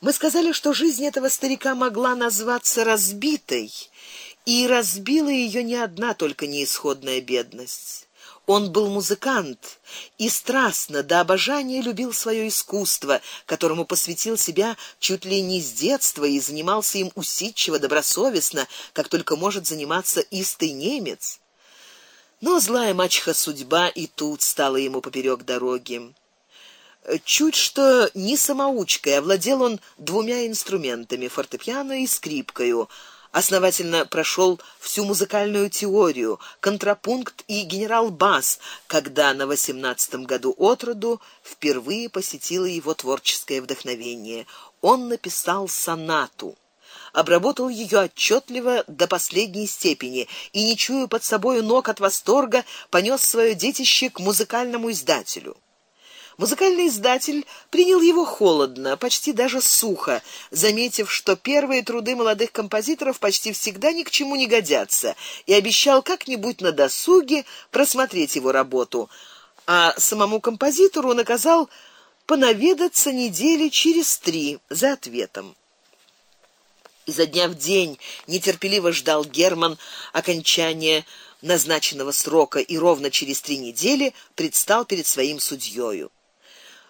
Мы сказали, что жизнь этого старика могла назваться разбитой, и разбила ее не одна только неисходная бедность. Он был музыкант и страстно до обожания любил свое искусство, которому посвятил себя чуть ли не с детства и занимался им усидчиво, добросовестно, как только может заниматься истый немец. Но злая мачеха судьба и тут стала ему поперек дороги. Чуть что не самоучкой, овладел он двумя инструментами: фортепиано и скрипкой основательно прошел всю музыкальную теорию, контрапункт и генерал-бас, когда на восемнадцатом году от роду впервые посетило его творческое вдохновение. Он написал сонату обработал ее отчетливо до последней степени и не чуя под собою ног от восторга, понес свое детище к музыкальному издателю. Музыкальный издатель принял его холодно, почти даже сухо, заметив, что первые труды молодых композиторов почти всегда ни к чему не годятся, и обещал как-нибудь на досуге просмотреть его работу. А самому композитору наказал понаведаться недели через три за ответом. Изо дня в день нетерпеливо ждал Герман окончания назначенного срока и ровно через три недели предстал перед своим судьёю.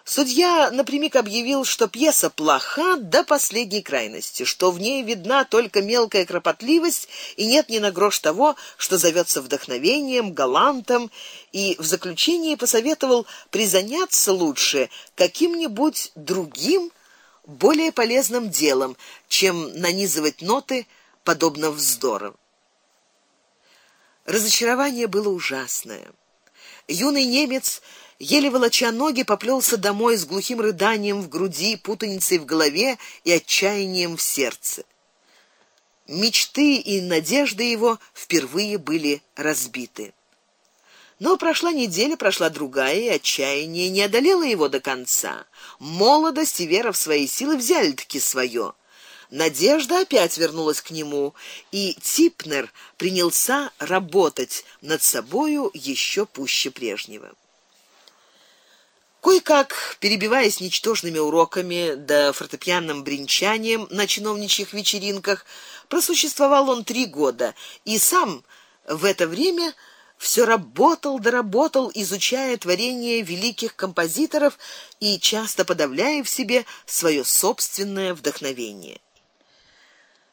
Судья напрямик объявил, что пьеса плоха до последней крайности, что в ней видна только мелкая кропотливость и нет ни на грош того, что зовется вдохновением, галантом, и в заключении посоветовал призаняться лучше каким-нибудь другим, более полезным делом, чем нанизывать ноты подобно вздору. Разочарование было ужасное. Юный немец еле волоча ноги поплёлся домой с глухим рыданием в груди, путаницей в голове и отчаянием в сердце. Мечты и надежды его впервые были разбиты. Но прошла неделя, прошла другая, и отчаяние не одолело его до конца. Молодость и вера в свои силы взяли таки своё. Надежда опять вернулась к нему, и Типнер принялся работать над собою еще пуще прежнего. Кое-как, перебиваясь ничтожными уроками да фортепианным бренчанием на чиновничьих вечеринках, просуществовал он три года и сам в это время все работал, доработал, изучая творения великих композиторов и часто подавляя в себе свое собственное вдохновение.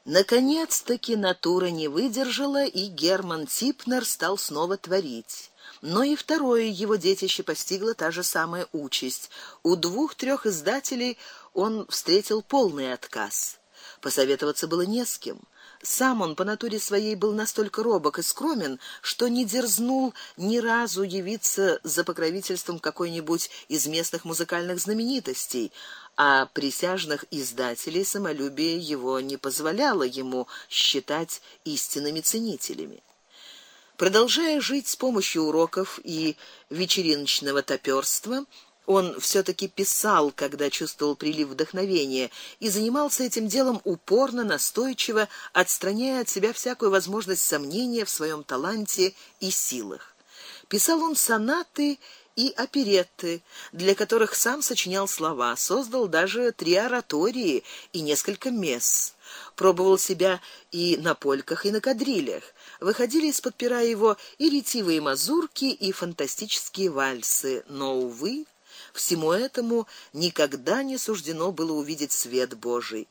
Наконец-таки натура не выдержала, и Герман Типнер стал снова творить. Но и второе его детище постигло та же самая участь. У двух-трех издателей он встретил полный отказ. Посоветоваться было не с кем. Сам он по натуре своей был настолько робок и скромен, что не дерзнул ни разу явиться за покровительством какой-нибудь из местных музыкальных знаменитостей, а присяжных издателей самолюбие его не позволяло ему считать истинными ценителями. Продолжая жить с помощью уроков и вечериночного топёрства, он все таки писал, когда чувствовал прилив вдохновения, и занимался этим делом упорно, настойчиво, отстраняя от себя всякую возможность сомнения в своем таланте и силах. Писал он сонаты и оперетты, для которых сам сочинял слова, создал даже три оратории и несколько месс. Пробовал себя и на польках, и на кадрилях выходили из-под пера его и ретивые мазурки, и фантастические вальсы, но увы, всему этому никогда не суждено было увидеть свет Божий.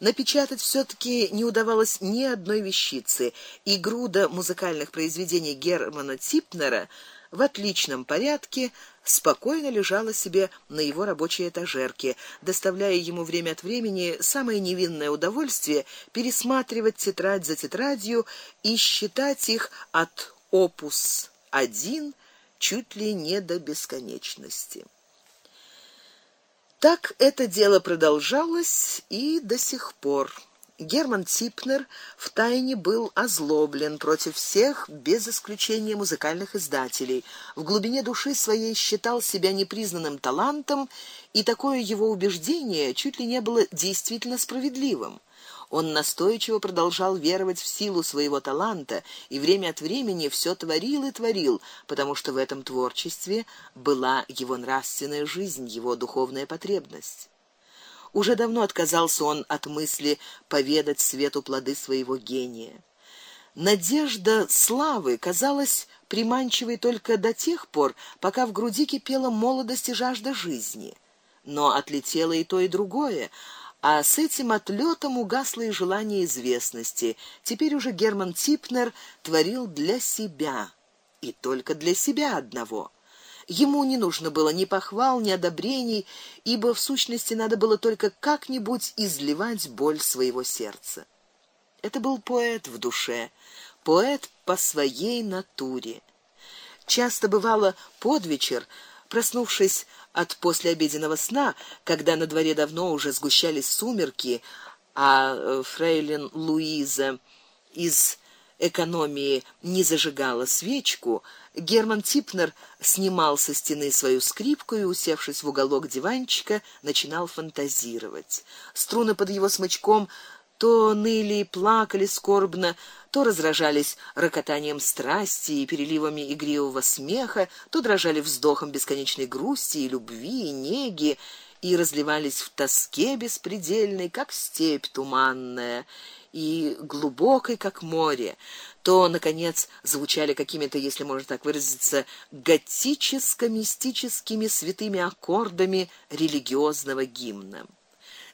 Напечатать все таки не удавалось ни одной вещицы, и груда музыкальных произведений Германа Типнера в отличном порядке спокойно лежала себе на его рабочей этажерке, доставляя ему время от времени самое невинное удовольствие пересматривать тетрадь за тетрадью и считать их от опус 1 чуть ли не до бесконечности. Так это дело продолжалось и до сих пор. Герман Ципнер втайне был озлоблен против всех без исключения музыкальных издателей. В глубине души своей считал себя непризнанным талантом, и такое его убеждение чуть ли не было действительно справедливым. Он настойчиво продолжал веровать в силу своего таланта и время от времени все творил и творил, потому что в этом творчестве была его нравственная жизнь, его духовная потребность. Уже давно отказался он от мысли поведать свету плоды своего гения. Надежда славы казалась приманчивой только до тех пор, пока в груди кипела молодость и жажда жизни. Но отлетело и то, и другое, а с этим отлетом угасло и желание известности. Теперь уже Герман Типнер творил для себя, и только для себя одного. Ему не нужно было ни похвал, ни одобрений, ибо в сущности надо было только как-нибудь изливать боль своего сердца. Это был поэт в душе, поэт по своей натуре. Часто бывало под вечер, проснувшись от послеобеденного сна, когда на дворе давно уже сгущались сумерки, а э, фрейлин Луиза из экономии не зажигала свечку, Герман Типнер снимал со стены свою скрипку и, усевшись в уголок диванчика, начинал фантазировать. Струны под его смычком то ныли и плакали скорбно, то разражались рокотанием страсти и переливами игривого смеха, то дрожали вздохом бесконечной грусти и любви и неги и разливались в тоске беспредельной, как степь туманная, и глубокой, как море, то наконец звучали какими-то, если можно так выразиться, готическо-мистическими святыми аккордами религиозного гимна.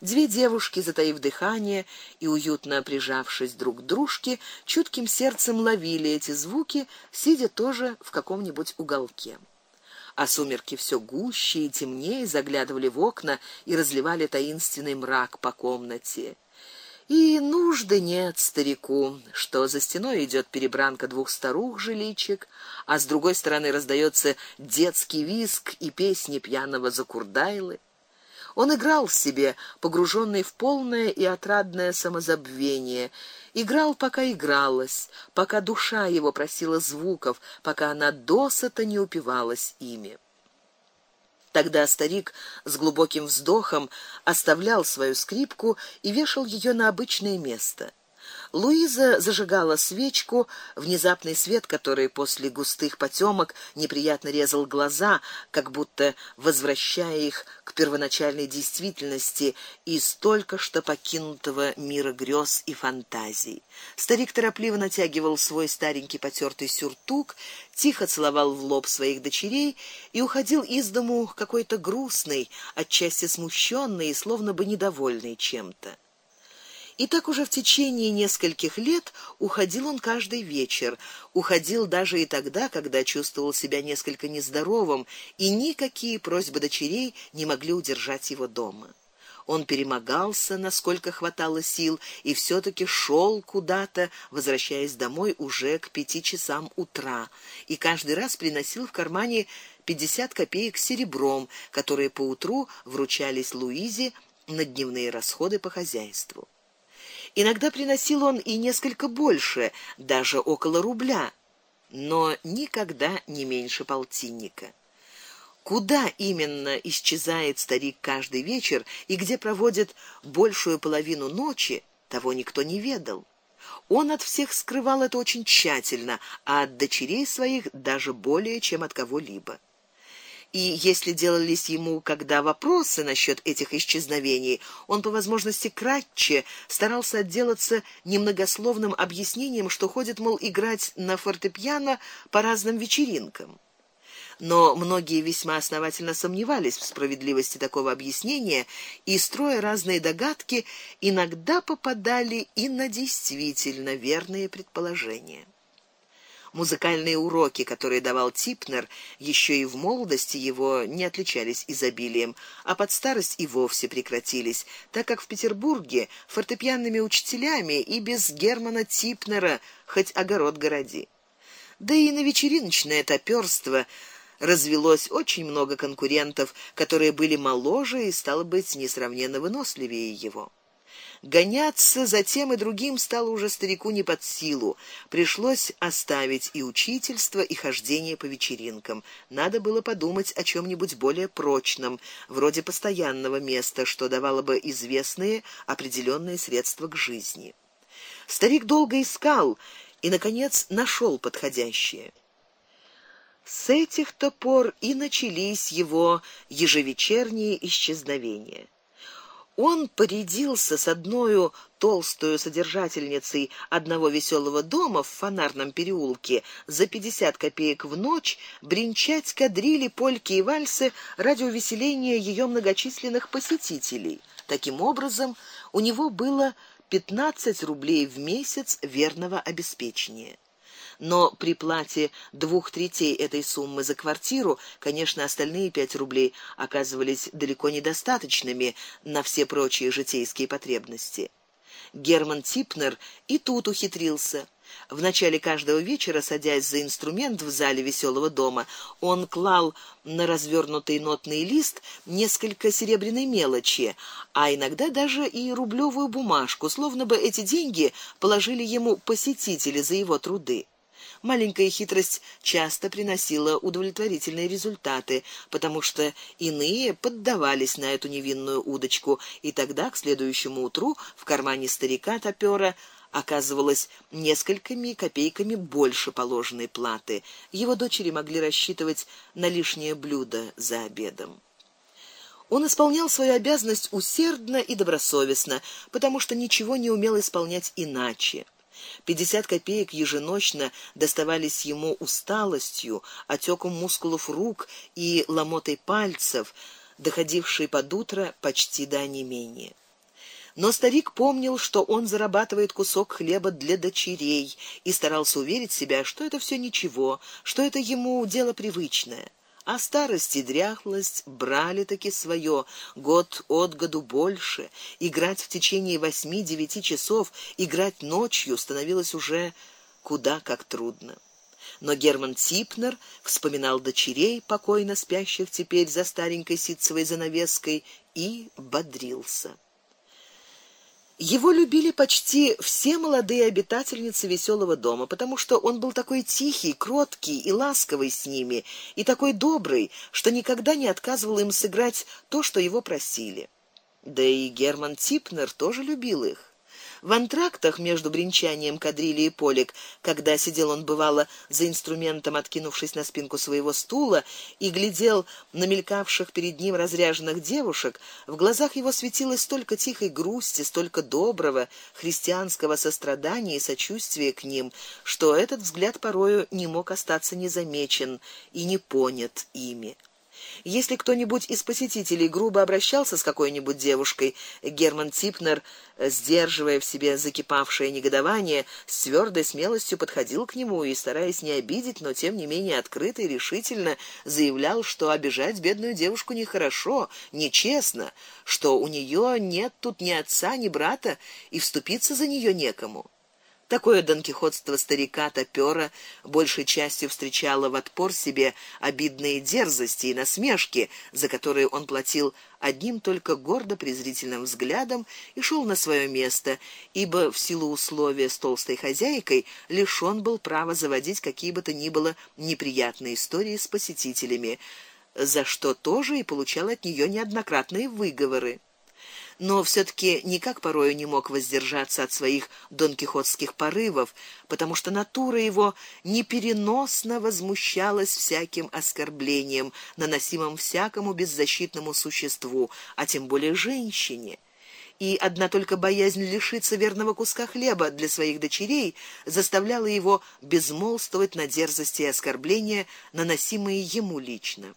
Две девушки, затаив дыхание и уютно прижавшись друг к дружке, чутким сердцем ловили эти звуки, сидя тоже в каком-нибудь уголке. А сумерки все гуще и темнее заглядывали в окна и разливали таинственный мрак по комнате. И нужды нет старику, что за стеной идет перебранка двух старух жиличек, а с другой стороны раздается детский визг и песни пьяного закурдайлы. Он играл себе, погруженный в полное и отрадное самозабвение, играл, пока игралось, пока душа его просила звуков, пока она досыта не упивалась ими. Тогда старик с глубоким вздохом оставлял свою скрипку и вешал ее на обычное место. Луиза зажигала свечку, внезапный свет, который после густых потемок неприятно резал глаза, как будто возвращая их к первоначальной действительности из только что покинутого мира грез и фантазий. Старик торопливо натягивал свой старенький потертый сюртук, тихо целовал в лоб своих дочерей и уходил из дому какой-то грустный, отчасти смущенный и словно бы недовольный чем-то. И так уже в течение нескольких лет уходил он каждый вечер, уходил даже и тогда, когда чувствовал себя несколько нездоровым, и никакие просьбы дочерей не могли удержать его дома. Он перемогался, насколько хватало сил, и все таки шел куда-то, возвращаясь домой уже к пяти часам утра, и каждый раз приносил в кармане пятьдесят копеек серебром, которые по утру вручались Луизе на дневные расходы по хозяйству. Иногда приносил он и несколько больше, даже около рубля, но никогда не меньше полтинника. Куда именно исчезает старик каждый вечер и где проводит большую половину ночи, того никто не ведал. Он от всех скрывал это очень тщательно, а от дочерей своих даже более, чем от кого-либо и если делались ему когда вопросы насчет этих исчезновений, он по возможности кратче старался отделаться немногословным объяснением, что ходит мол играть на фортепиано по разным вечеринкам. Но многие весьма основательно сомневались в справедливости такого объяснения и строя разные догадки, иногда попадали и на действительно верные предположения. Музыкальные уроки, которые давал Типнер, еще и в молодости его не отличались изобилием, а под старость и вовсе прекратились, так как в Петербурге фортепианными учителями и без Германа Типнера хоть огород городи. Да и на вечериночное топерство развелось очень много конкурентов, которые были моложе и стало быть несравненно выносливее его. Гоняться за тем и другим стало уже старику не под силу. Пришлось оставить и учительство, и хождение по вечеринкам. Надо было подумать о чем нибудь более прочном, вроде постоянного места, что давало бы известные определенные средства к жизни. Старик долго искал и наконец нашел подходящее. С этих-то пор и начались его ежевечерние исчезновения. Он порядился с одной толстую содержательницей одного веселого дома в фонарном переулке за пятьдесят копеек в ночь бренчать кадрили, польки и вальсы ради увеселения ее многочисленных посетителей. Таким образом, у него было пятнадцать рублей в месяц верного обеспечения но при плате двух третей этой суммы за квартиру, конечно, остальные пять рублей оказывались далеко недостаточными на все прочие житейские потребности. Герман Типнер и тут ухитрился. В начале каждого вечера, садясь за инструмент в зале веселого дома, он клал на развернутый нотный лист несколько серебряной мелочи, а иногда даже и рублевую бумажку, словно бы эти деньги положили ему посетители за его труды. Маленькая хитрость часто приносила удовлетворительные результаты, потому что иные поддавались на эту невинную удочку, и тогда к следующему утру в кармане старика топера оказывалось несколькими копейками больше положенной платы. Его дочери могли рассчитывать на лишнее блюдо за обедом. Он исполнял свою обязанность усердно и добросовестно, потому что ничего не умел исполнять иначе. Пятьдесят копеек еженочно доставались ему усталостью, отеком мускулов рук и ломотой пальцев, доходившей под утро почти до онемения. Но старик помнил, что он зарабатывает кусок хлеба для дочерей и старался уверить себя, что это все ничего, что это ему дело привычное а старость и дряхлость брали таки свое, год от году больше. Играть в течение восьми-девяти часов, играть ночью становилось уже куда как трудно. Но Герман Типнер вспоминал дочерей, покойно спящих теперь за старенькой ситцевой занавеской, и бодрился. Его любили почти все молодые обитательницы веселого дома, потому что он был такой тихий, кроткий и ласковый с ними, и такой добрый, что никогда не отказывал им сыграть то, что его просили. Да и Герман Типнер тоже любил их. В антрактах между бренчанием кадрили и полик, когда сидел он бывало за инструментом, откинувшись на спинку своего стула и глядел на мелькавших перед ним разряженных девушек, в глазах его светилось столько тихой грусти, столько доброго христианского сострадания и сочувствия к ним, что этот взгляд порою не мог остаться незамечен и не понят ими. Если кто-нибудь из посетителей грубо обращался с какой-нибудь девушкой, Герман Типнер, сдерживая в себе закипавшее негодование, с твердой смелостью подходил к нему и, стараясь не обидеть, но тем не менее открыто и решительно заявлял, что обижать бедную девушку нехорошо, нечестно, что у нее нет тут ни отца, ни брата, и вступиться за нее некому. Такое донкихотство старика топера большей частью встречало в отпор себе обидные дерзости и насмешки, за которые он платил одним только гордо презрительным взглядом и шел на свое место, ибо в силу условия с толстой хозяйкой лишён был права заводить какие бы то ни было неприятные истории с посетителями, за что тоже и получал от нее неоднократные выговоры но все таки никак порою не мог воздержаться от своих донкихотских порывов, потому что натура его непереносно возмущалась всяким оскорблением, наносимым всякому беззащитному существу, а тем более женщине и одна только боязнь лишиться верного куска хлеба для своих дочерей заставляла его безмолвствовать на дерзости и оскорбления, наносимые ему лично.